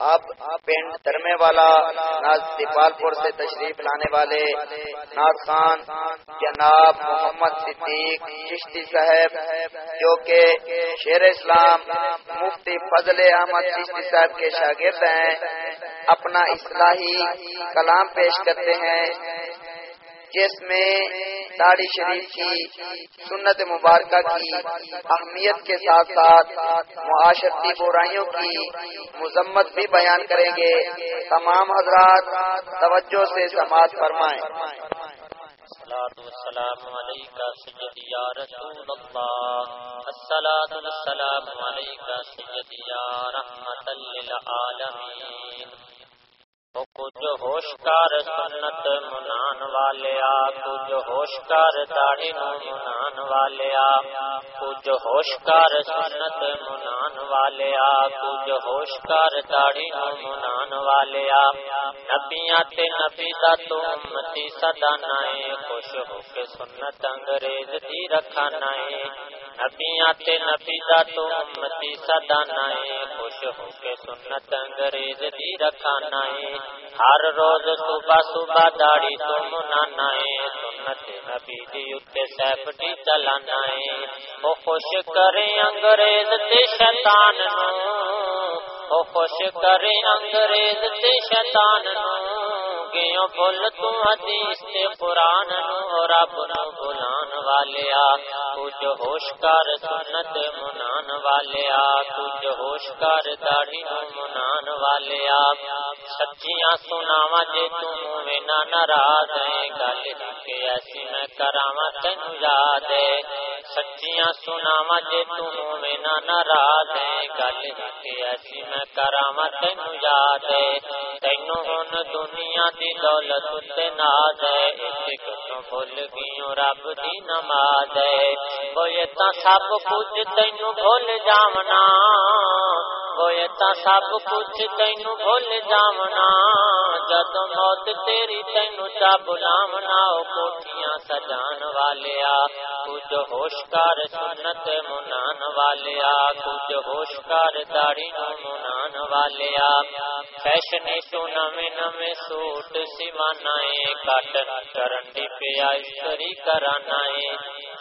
اب پنڈ درمے والا، ناز سپال پور سے تشریف لانے والے ناز خان، جناب محمد صدیق چشتی صاحب، جو کہ شیر اسلام مفتی فضل احمد چشتی صاحب کے شاگرد ہیں، اپنا اصلاحی کلام پیش کرتے ہیں، جس میں داڑی شریف کی سنت مبارکہ کی، اہمیت کے ساتھ ساتھ معاشرتی برائیوں کی مذمت بھی بیان کریں گے۔ تمام حضرات توجہ سے سماعت فرمائیں۔ السلام علیکہ سیدی یا رسول اللہ۔ السلام والسلام علیکہ سیدی یا رحمت للعالمین۔ کچھ ہوشکار سنت منان والے آ کچھ ہوشکار داڑی منان والے آ کچھ ہوشکار سنت منان والے آ کچھ ہوشکار داڑی منان والے آ نبیاں تے نبی دا تو امتی صدا نائے خوش ہو کے سنت انگریز دی رکھا نائے نبیاں تے نبی دا تو امتی صدا نائے خوش ہو کے سنت انگریز دی رکھا نائے ہر روز صبح صبح داڑی تو منانا ہے سنت نبی دی اتے سیف ڈی چلانا ہے وہ خوش کرے انگریز تے شیطان نو۔ وہ خوش کرے انگریز تے شیطان نو۔ گیوں بول تو حدیث تے قرآن نو۔ رب نو بلان والے آ۔ کچھ ہوش کر سنت منان والے آ کچھ ہوش کر داڑی منان والے آ سچیاں سناوا جے تم نہ ناراض ہے گل کے ایسی میں کراوا تین یاد ہے۔ سچیاں سناوا جے تم نہ ناراض ہے گل کے ایسی میں کراوا تین یاد ہے۔ تینو ہن دنیا دی دولت تے ناز ہے ایک تو بھول گئی رب دی نماز ہے وہ تا سب کچھ تینو بھول جاونا ہوئے تا سب کچھ تینو بھول جاونا جد موت تیری تینو چا بلاونا او کوٹیاں سجان والے آ کچھ ہوشکار سنت منان والے آ کچھ ہوشکار داڑی نو منان والے آ فیشن تو نویں نویں سوٹ سیوانا ہے کاٹن کرنڈی پہ استری کرانا ہے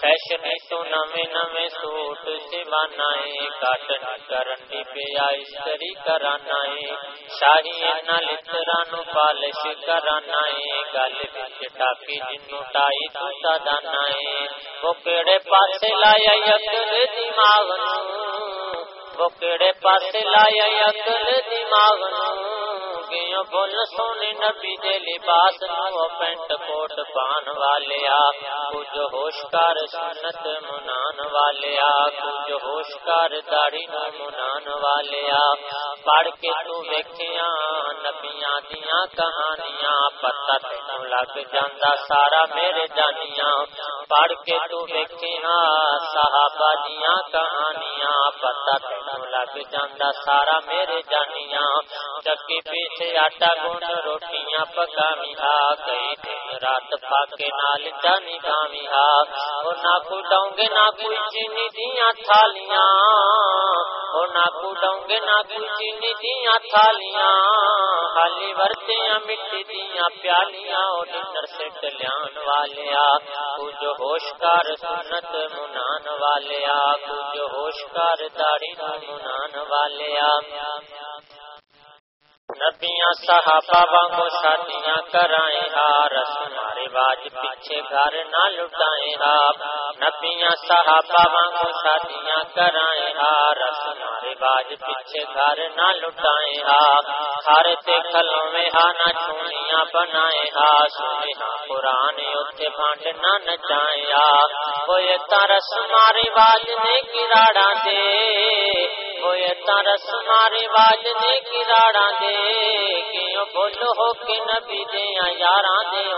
فیشن تو نویں نویں سوٹ سیوانا ہے کاٹن کرنڈی پہ استری کرانا ہے شاہی لترا نو پالش کرانا ہے گل بچ ٹاپی جنو ٹائی تو سدانا ہے وہ کہڑے پاسے لایا اکل دماغ نو وہ کہڑے پاسے لایا اکل دماغ گیوں بول سونے نبی دے لباس نو پینٹ کوٹ پان والے آ کچھ ہوشکار سنت منان والے آ کچھ ہوشکار داڑی نو منان والے آ پڑھ کے تو ویکھیاں نبیاں دیاں کہانیاں پتہ تینوں لگ جاندا سارا میرے جانیاں پڑھ کے تو ویکھیاں صحابہ دیاں کہانیاں پتہ تینوں لگ جاندا سارا میرے جانیاں چکی پیچھے آٹا گوند روٹیاں پکامی گئی کئی دن رات پاکے نال جانی گامی ہا او نہ کو ڈونگے نہ کوئی چینی دیاں تھالیاں۔ او نہ کو ڈونگے نہ کوئی چینی دیاں تھالیاں۔ خالی ورتیاں مٹی دیاں پیالیاں او ڈنر سیٹ لیان والے آ کچھ ہوشکار سنت منان والے آ کچھ ہوشکار داڑی منان والے آ نبیاں صحابہ وانگو شادیاں کرائیں ہا رسم رواج پیچھے گھر نہ لٹائیں ہا نبیاں صحابہ وانگو شادیاں کرائیں ہا رسم رواج پیچھے گھر نہ لٹائیں ہا ہر تے کھلوں میں ہا نہ چھونیاں بنائیں ہا سنے ہا قرآن اتھے بانڈ نہ نچائیں ہا وہ یہ تا رسم رواج نے گراڑا دے وہ یہ تا رسم رواج دے کیوں بولو ہو کہ نبی دیا یار دیا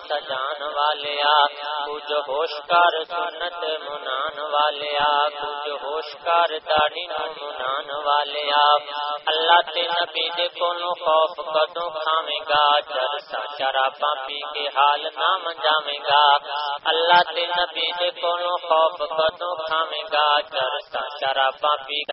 سجان والے آ کچھ ہوشکار سنت منان والے آ کچھ ہوشکار داڑی منان والے آ اللہ تے نبی دے کولو خوف کدو کھاوے گا چرسا شرابا پی کے حال نہ منجاوے گا اللہ تے نبی دے کولو خوف کدو کھاوے گا چرسا شرابا پی